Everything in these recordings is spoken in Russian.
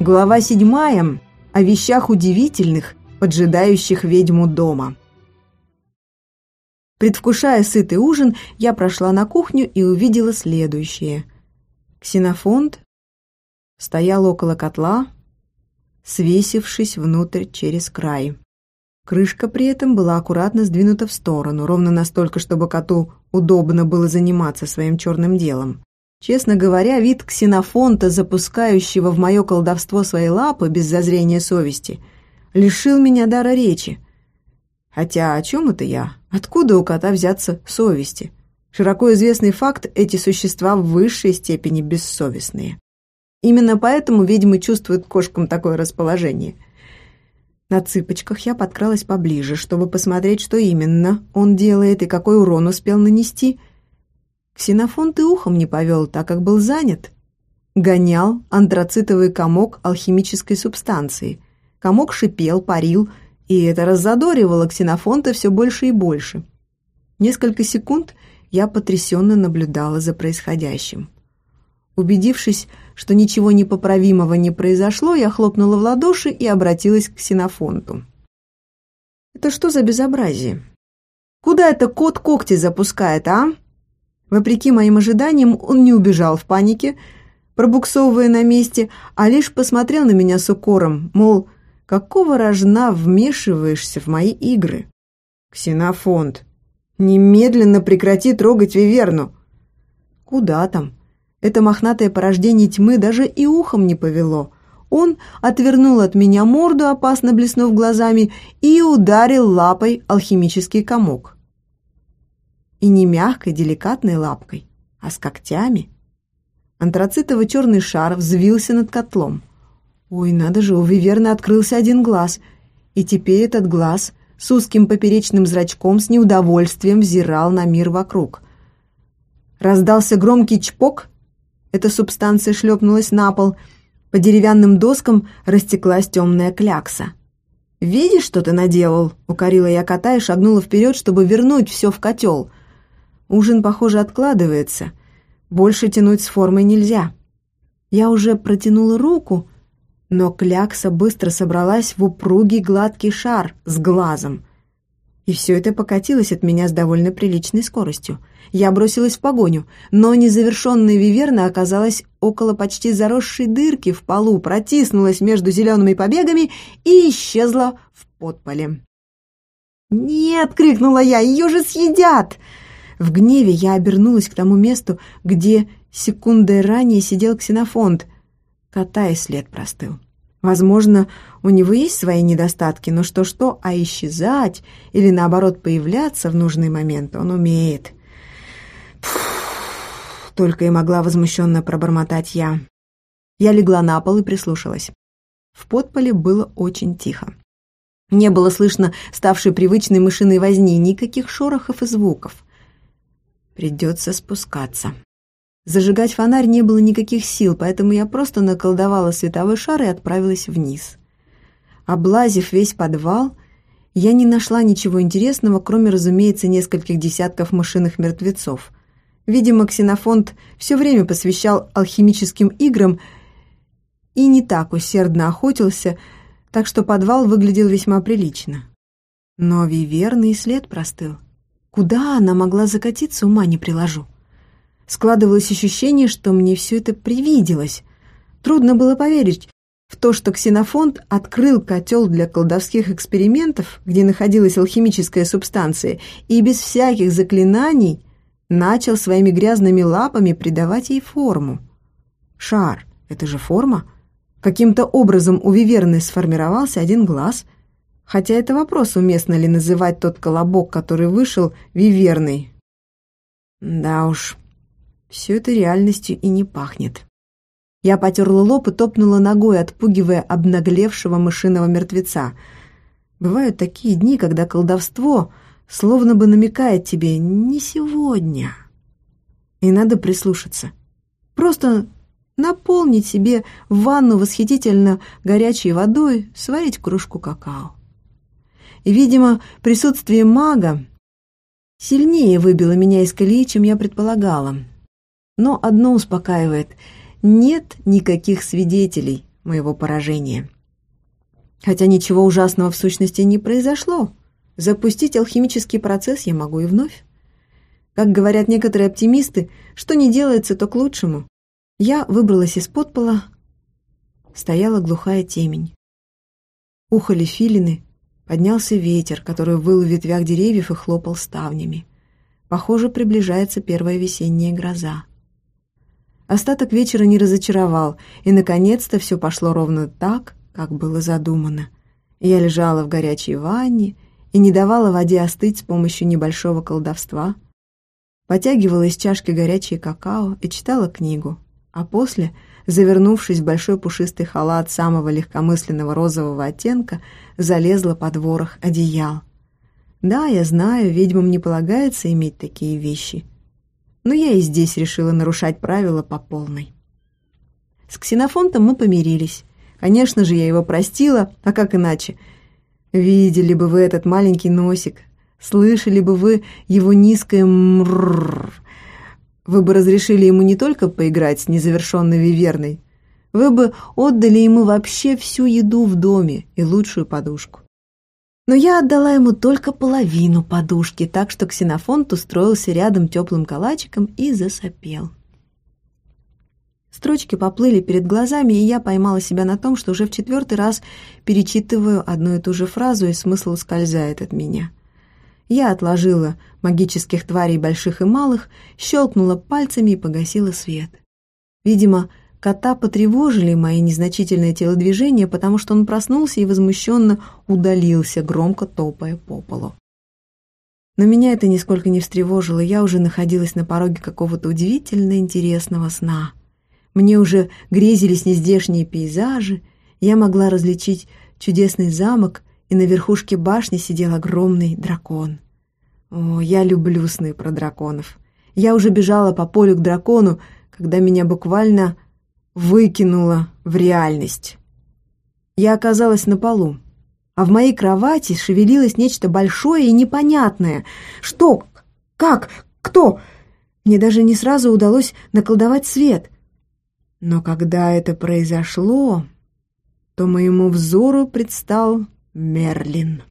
Глава седьмая о вещах удивительных, поджидающих ведьму дома. Предвкушая сытый ужин, я прошла на кухню и увидела следующее. Ксенофонт стоял около котла, свесившись внутрь через край. Крышка при этом была аккуратно сдвинута в сторону, ровно настолько, чтобы коту удобно было заниматься своим черным делом. Честно говоря, вид ксенофонта, запускающего в мое колдовство свои лапы без зазрения совести, лишил меня дара речи. Хотя о чем это я? Откуда у кота взяться совести? Широко известный факт, эти существа в высшей степени бессовестные. Именно поэтому ведьмы чувствуют кошкам такое расположение. На цыпочках я подкралась поближе, чтобы посмотреть, что именно он делает и какой урон успел нанести – Ксенофонт и ухом не повел, так как был занят. Гонял антрацитовый комок алхимической субстанции. Комок шипел, парил, и это раззадоривало ксенофонта все больше и больше. Несколько секунд я потрясенно наблюдала за происходящим. Убедившись, что ничего непоправимого не произошло, я хлопнула в ладоши и обратилась к ксенофонту. «Это что за безобразие? Куда это кот когти запускает, а?» Вопреки моим ожиданиям, он не убежал в панике, пробуксовывая на месте, а лишь посмотрел на меня с укором, мол, какого рожна вмешиваешься в мои игры? Ксенофонт, немедленно прекрати трогать Виверну. Куда там? Это мохнатое порождение тьмы даже и ухом не повело. Он отвернул от меня морду, опасно блеснув глазами, и ударил лапой алхимический комок. И не мягкой, деликатной лапкой, а с когтями. Антрацитовый черный шар взвился над котлом. Ой, надо же, у Виверны открылся один глаз, и теперь этот глаз с узким поперечным зрачком с неудовольствием взирал на мир вокруг. Раздался громкий чпок, эта субстанция шлепнулась на пол, по деревянным доскам растеклась темная клякса. «Видишь, что ты наделал?» — укорила я кота и шагнула вперед, чтобы вернуть все в котел. Ужин, похоже, откладывается. Больше тянуть с формой нельзя. Я уже протянула руку, но клякса быстро собралась в упругий гладкий шар с глазом. И все это покатилось от меня с довольно приличной скоростью. Я бросилась в погоню, но незавершенная виверна оказалась около почти заросшей дырки в полу, протиснулась между зелеными побегами и исчезла в подполе. «Нет!» — крикнула я. «Ее же съедят!» В гневе я обернулась к тому месту, где секундой ранее сидел ксенофонт. Кота и след простыл. Возможно, у него есть свои недостатки, но что-что, а исчезать или, наоборот, появляться в нужный момент он умеет. Только и могла возмущенно пробормотать я. Я легла на пол и прислушалась. В подполе было очень тихо. Не было слышно ставшей привычной мышиной возни, никаких шорохов и звуков. Придется спускаться. Зажигать фонарь не было никаких сил, поэтому я просто наколдовала световой шар и отправилась вниз. Облазив весь подвал, я не нашла ничего интересного, кроме, разумеется, нескольких десятков машинных мертвецов. Видимо, ксенофонт все время посвящал алхимическим играм и не так усердно охотился, так что подвал выглядел весьма прилично. Но виверный след простыл. Куда она могла закатиться, ума не приложу. Складывалось ощущение, что мне все это привиделось. Трудно было поверить в то, что ксенофонт открыл котел для колдовских экспериментов, где находилась алхимическая субстанция, и без всяких заклинаний начал своими грязными лапами придавать ей форму. Шар — это же форма. Каким-то образом у Виверны сформировался один глаз — Хотя это вопрос, уместно ли называть тот колобок, который вышел, виверной. Да уж, все это реальностью и не пахнет. Я потерла лоб и топнула ногой, отпугивая обнаглевшего мышиного мертвеца. Бывают такие дни, когда колдовство словно бы намекает тебе «не сегодня». И надо прислушаться. Просто наполнить себе ванну восхитительно горячей водой, сварить кружку какао. Видимо, присутствие мага сильнее выбило меня из колеи, чем я предполагала. Но одно успокаивает – нет никаких свидетелей моего поражения. Хотя ничего ужасного в сущности не произошло. Запустить алхимический процесс я могу и вновь. Как говорят некоторые оптимисты, что не делается, то к лучшему. Я выбралась из подпола. Стояла глухая темень. Ухали филины, поднялся ветер, который выл в ветвях деревьев и хлопал ставнями. Похоже, приближается первая весенняя гроза. Остаток вечера не разочаровал, и, наконец-то, все пошло ровно так, как было задумано. Я лежала в горячей ванне и не давала воде остыть с помощью небольшого колдовства. Потягивала из чашки горячее какао и читала книгу, а после, завернувшись в большой пушистый халат самого легкомысленного розового оттенка, залезла под ворох одеял. Да, я знаю, ведьмам не полагается иметь такие вещи — но я и здесь решила нарушать правила по полной. С Ксенофонтом мы помирились. Конечно же, я его простила, а как иначе? Видели бы вы этот маленький носик, слышали бы вы его низкое «мрррр». Вы бы разрешили ему не только поиграть с незавершенной виверной, вы бы отдали ему вообще всю еду в доме и лучшую подушку. Но я отдала ему только половину подушки, так что ксенофонт устроился рядом теплым калачиком и засопел. Строчки поплыли перед глазами, и я поймала себя на том, что уже в четвертый раз перечитываю одну и ту же фразу, и смысл ускользает от меня. Я отложила магических тварей больших и малых, щелкнула пальцами и погасила свет. Видимо, Кота потревожили мои незначительные телодвижения, потому что он проснулся и возмущенно удалился, громко топая по полу. Но меня это нисколько не встревожило, я уже находилась на пороге какого-то удивительно интересного сна. Мне уже грезились нездешние пейзажи, я могла различить чудесный замок, и на верхушке башни сидел огромный дракон. О, я люблю сны про драконов. Я уже бежала по полю к дракону, когда меня буквально выкинула в реальность. Я оказалась на полу, а в моей кровати шевелилось нечто большое и непонятное. Что? Как? Кто? Мне даже не сразу удалось наколдовать свет. Но когда это произошло, то моему взору предстал Мерлин.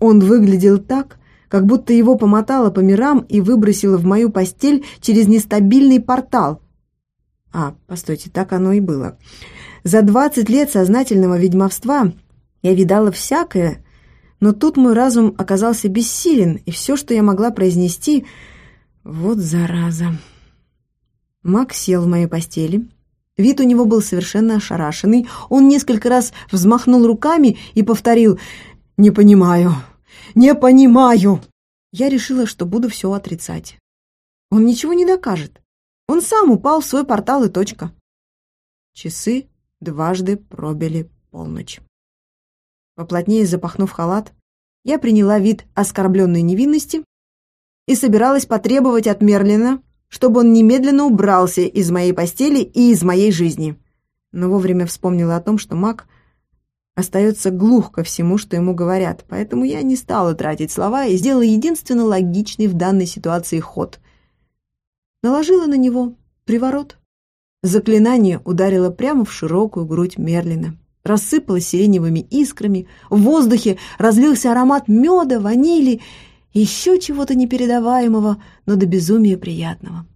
Он выглядел так, как будто его помотало по мирам и выбросило в мою постель через нестабильный портал — а, постойте, так оно и было. За двадцать лет сознательного ведьмовства я видала всякое, но тут мой разум оказался бессилен, и все, что я могла произнести... Вот зараза. Мак сел в моей постели. Вид у него был совершенно ошарашенный. Он несколько раз взмахнул руками и повторил «Не понимаю, не понимаю». Я решила, что буду все отрицать. Он ничего не докажет. Он сам упал в свой портал и точка. Часы дважды пробили полночь. Поплотнее запахнув халат, я приняла вид оскорбленной невинности и собиралась потребовать от Мерлина, чтобы он немедленно убрался из моей постели и из моей жизни. Но вовремя вспомнила о том, что маг остается глух ко всему, что ему говорят, поэтому я не стала тратить слова и сделала единственно логичный в данной ситуации ход наложила на него приворот. Заклинание ударило прямо в широкую грудь Мерлина, рассыпалось сиреневыми искрами, в воздухе разлился аромат меда, ванили еще чего-то непередаваемого, но до безумия приятного.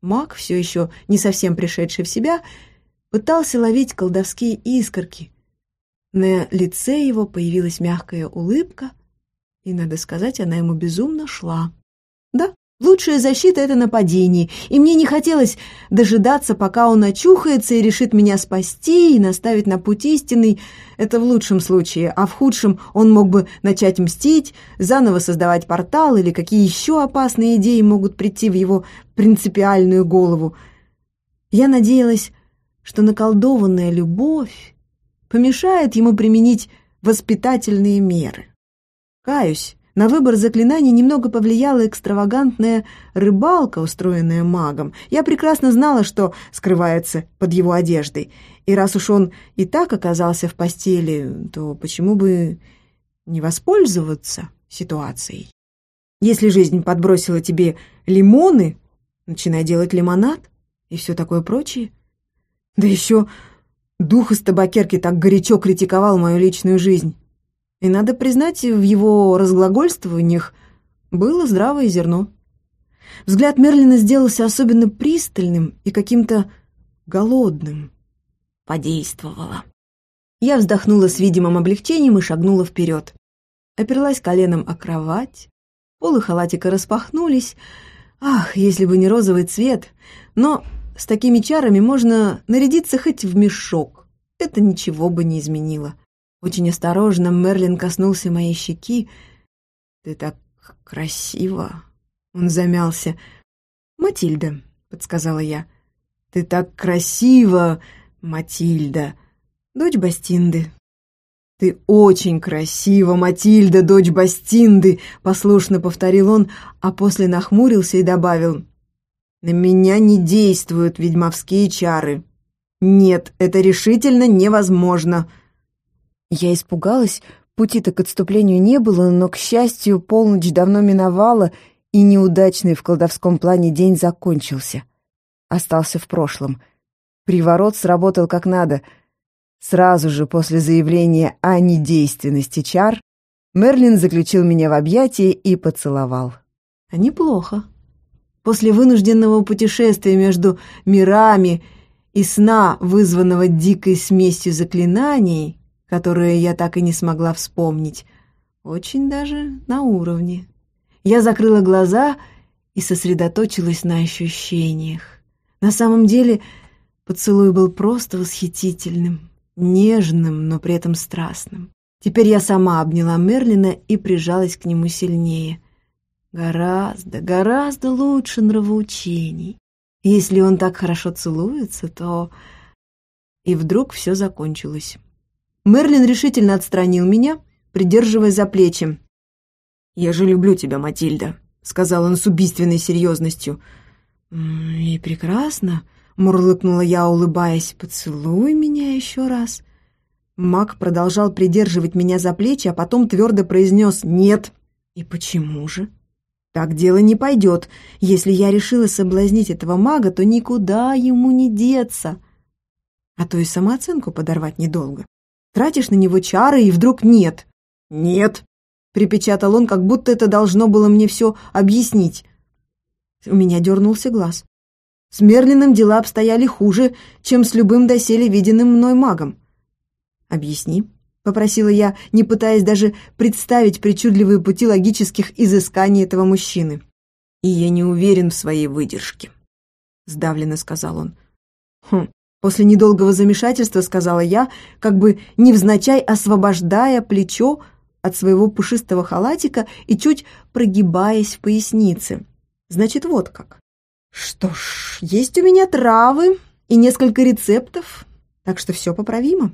Маг, все еще не совсем пришедший в себя, пытался ловить колдовские искорки. На лице его появилась мягкая улыбка, и, надо сказать, она ему безумно шла. Да, Лучшая защита — это нападение, и мне не хотелось дожидаться, пока он очухается и решит меня спасти и наставить на путь истинный. Это в лучшем случае, а в худшем он мог бы начать мстить, заново создавать портал или какие еще опасные идеи могут прийти в его принципиальную голову. Я надеялась, что наколдованная любовь помешает ему применить воспитательные меры. Каюсь, на выбор заклинаний немного повлияла экстравагантная рыбалка, устроенная магом. Я прекрасно знала, что скрывается под его одеждой. И раз уж он и так оказался в постели, то почему бы не воспользоваться ситуацией? Если жизнь подбросила тебе лимоны, начинай делать лимонад и все такое прочее. Да еще Дух из табакерки так горячо критиковал мою личную жизнь. И надо признать, в его разглагольствованиях было здравое зерно. Взгляд Мерлина сделался особенно пристальным и каким-то голодным. Подействовало. Я вздохнула с видимым облегчением и шагнула вперед. Оперлась коленом о кровать. Полы халатика распахнулись. Ах, если бы не розовый цвет. Но с такими чарами можно нарядиться хоть в мешок. Это ничего бы не изменило. Очень осторожно Мерлин коснулся моей щеки. «Ты так красиво!» Он замялся. «Матильда», — подсказала я. «Ты так красиво, Матильда, дочь Бастинды». «Ты очень красива, Матильда, дочь Бастинды», — послушно повторил он, а после нахмурился и добавил. «На меня не действуют ведьмовские чары. Нет, это решительно невозможно». Я испугалась, пути-то к отступлению не было, но, к счастью, полночь давно миновала, и неудачный в колдовском плане день закончился. Остался в прошлом. Приворот сработал как надо. Сразу же после заявления о недейственности чар Мерлин заключил меня в объятия и поцеловал. А неплохо. После вынужденного путешествия между мирами и сна, вызванного дикой смесью заклинаний, которые я так и не смогла вспомнить, очень даже на уровне. Я закрыла глаза и сосредоточилась на ощущениях. На самом деле поцелуй был просто восхитительным, нежным, но при этом страстным. Теперь я сама обняла Мерлина и прижалась к нему сильнее. Гораздо, гораздо лучше нравоучений. Если он так хорошо целуется, то... И вдруг все закончилось. Мерлин решительно отстранил меня, придерживая за плечи. «Я же люблю тебя, Матильда», — сказал он с убийственной серьезностью. «И прекрасно», — мурлыкнула я, улыбаясь. «Поцелуй меня еще раз». Мак продолжал придерживать меня за плечи, а потом твердо произнес «нет». «И почему же?» «Так дело не пойдет. Если я решила соблазнить этого мага, то никуда ему не деться. А то и самооценку подорвать недолго». Тратишь на него чары, и вдруг нет. Нет, припечатал он, как будто это должно было мне все объяснить. У меня дернулся глаз. С Мерлиным дела обстояли хуже, чем с любым доселе виденным мной магом. «Объясни», — попросила я, не пытаясь даже представить причудливые пути логических изысканий этого мужчины. «И я не уверен в своей выдержке», — сдавленно сказал он. «Хм, После недолгого замешательства сказала я, как бы невзначай освобождая плечо от своего пушистого халатика и чуть прогибаясь в пояснице. Значит, вот как. Что ж, есть у меня травы и несколько рецептов, так что все поправимо.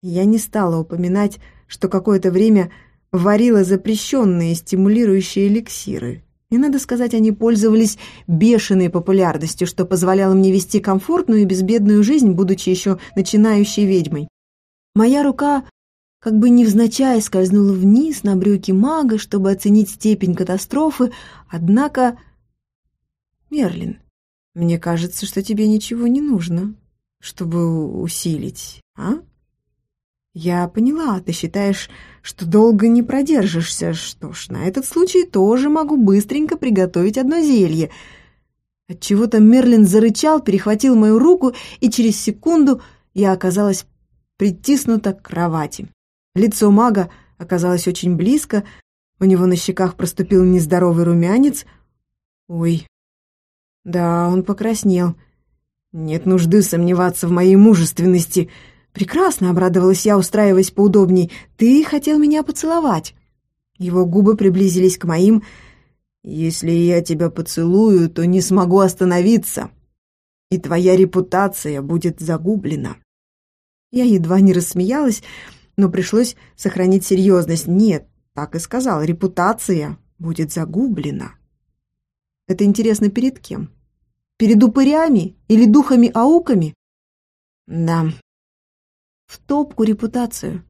Я не стала упоминать, что какое-то время варила запрещенные стимулирующие эликсиры. И, надо сказать, они пользовались бешеной популярностью, что позволяло мне вести комфортную и безбедную жизнь, будучи еще начинающей ведьмой. Моя рука как бы невзначай скользнула вниз на брюки мага, чтобы оценить степень катастрофы, однако... Мерлин, мне кажется, что тебе ничего не нужно, чтобы усилить, а? «Я поняла, ты считаешь, что долго не продержишься. Что ж, на этот случай тоже могу быстренько приготовить одно зелье». Отчего-то Мерлин зарычал, перехватил мою руку, и через секунду я оказалась притиснута к кровати. Лицо мага оказалось очень близко, у него на щеках проступил нездоровый румянец. Ой, да, он покраснел. Нет нужды сомневаться в моей мужественности — «Прекрасно», — обрадовалась я, устраиваясь поудобней. «Ты хотел меня поцеловать». Его губы приблизились к моим. «Если я тебя поцелую, то не смогу остановиться, и твоя репутация будет загублена». Я едва не рассмеялась, но пришлось сохранить серьезность. «Нет, так и сказал, репутация будет загублена». Это интересно перед кем? Перед упырями или духами-ауками? Да, в топку репутацию.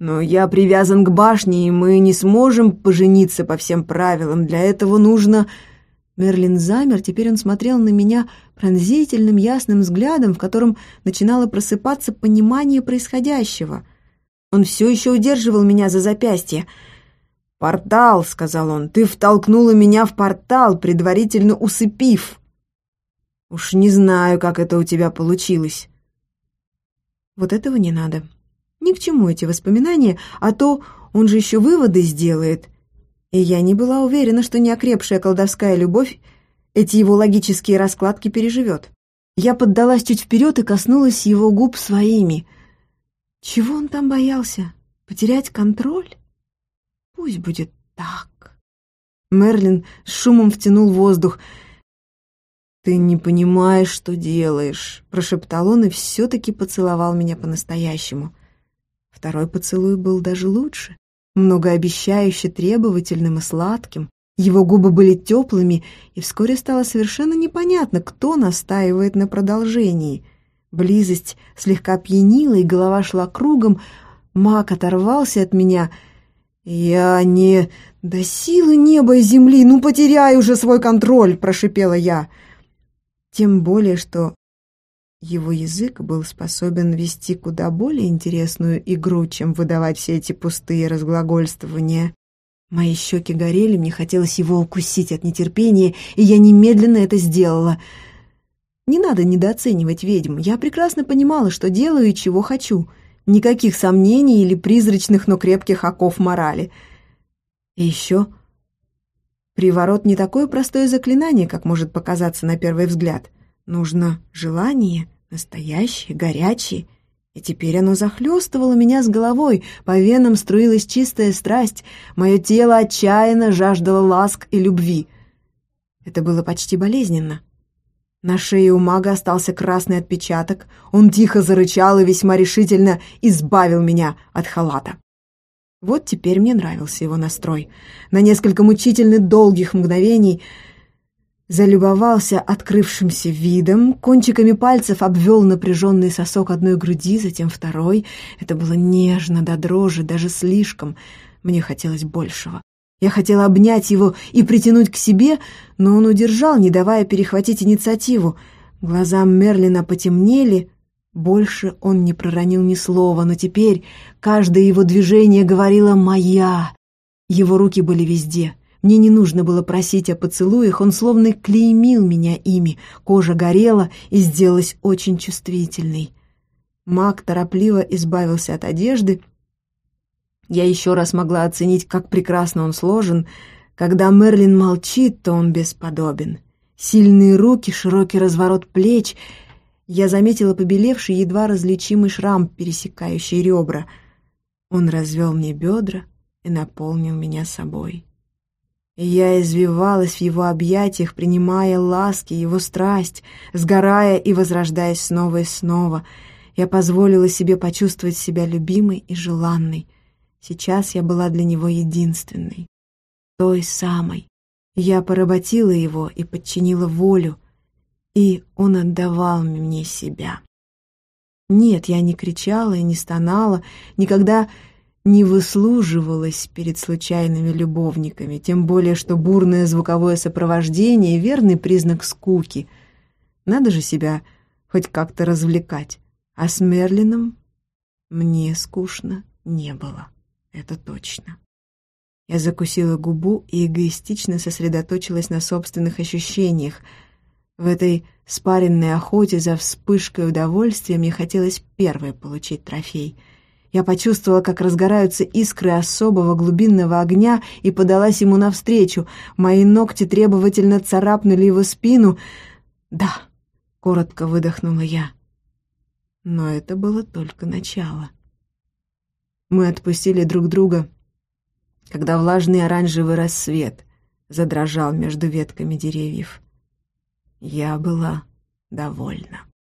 Но я привязан к башне, и мы не сможем пожениться по всем правилам. Для этого нужно... Мерлин замер, теперь он смотрел на меня пронзительным ясным взглядом, в котором начинало просыпаться понимание происходящего. Он все еще удерживал меня за запястье. «Портал», — сказал он, — «ты втолкнула меня в портал, предварительно усыпив». «Уж не знаю, как это у тебя получилось». Вот этого не надо. Ни к чему эти воспоминания, а то он же еще выводы сделает. И я не была уверена, что неокрепшая колдовская любовь эти его логические раскладки переживет. Я поддалась чуть вперед и коснулась его губ своими. Чего он там боялся? Потерять контроль? Пусть будет так. Мерлин с шумом втянул воздух. «Ты не понимаешь, что делаешь», — прошептал он и все-таки поцеловал меня по-настоящему. Второй поцелуй был даже лучше, многообещающе требовательным и сладким. Его губы были теплыми, и вскоре стало совершенно непонятно, кто настаивает на продолжении. Близость слегка пьянила, и голова шла кругом. Маг оторвался от меня. «Я не... До силы неба и земли! Ну, потеряй уже свой контроль!» — прошипела я. Тем более, что его язык был способен вести куда более интересную игру, чем выдавать все эти пустые разглагольствования. Мои щеки горели, мне хотелось его укусить от нетерпения, и я немедленно это сделала. Не надо недооценивать ведьм. Я прекрасно понимала, что делаю и чего хочу. Никаких сомнений или призрачных, но крепких оков морали. И еще Приворот не такое простое заклинание, как может показаться на первый взгляд. Нужно желание, настоящее, горячее. И теперь оно захлестывало меня с головой, по венам струилась чистая страсть, мое тело отчаянно жаждало ласк и любви. Это было почти болезненно. На шее у мага остался красный отпечаток, он тихо зарычал и весьма решительно избавил меня от халата. Вот теперь мне нравился его настрой. На несколько мучительно долгих мгновений залюбовался открывшимся видом, кончиками пальцев обвел напряженный сосок одной груди, затем второй. Это было нежно до дрожи, даже слишком. Мне хотелось большего. Я хотела обнять его и притянуть к себе, но он удержал, не давая перехватить инициативу. Глаза Мерлина потемнели, больше он не проронил ни слова, но теперь каждое его движение говорило «моя». Его руки были везде. Мне не нужно было просить о поцелуях, он словно клеймил меня ими. Кожа горела и сделалась очень чувствительной. Маг торопливо избавился от одежды. Я еще раз могла оценить, как прекрасно он сложен. Когда Мерлин молчит, то он бесподобен. Сильные руки, широкий разворот плеч — я заметила побелевший, едва различимый шрам, пересекающий ребра. Он развел мне бедра и наполнил меня собой. Я извивалась в его объятиях, принимая ласки, его страсть, сгорая и возрождаясь снова и снова. Я позволила себе почувствовать себя любимой и желанной. Сейчас я была для него единственной, той самой. Я поработила его и подчинила волю, и он отдавал мне себя. Нет, я не кричала и не стонала, никогда не выслуживалась перед случайными любовниками, тем более что бурное звуковое сопровождение — верный признак скуки. Надо же себя хоть как-то развлекать. А с Мерлином мне скучно не было, это точно. Я закусила губу и эгоистично сосредоточилась на собственных ощущениях — в этой спаренной охоте за вспышкой удовольствия мне хотелось первой получить трофей. Я почувствовала, как разгораются искры особого глубинного огня и подалась ему навстречу. Мои ногти требовательно царапнули его спину. «Да», — коротко выдохнула я. Но это было только начало. Мы отпустили друг друга, когда влажный оранжевый рассвет задрожал между ветками деревьев. Я была довольна.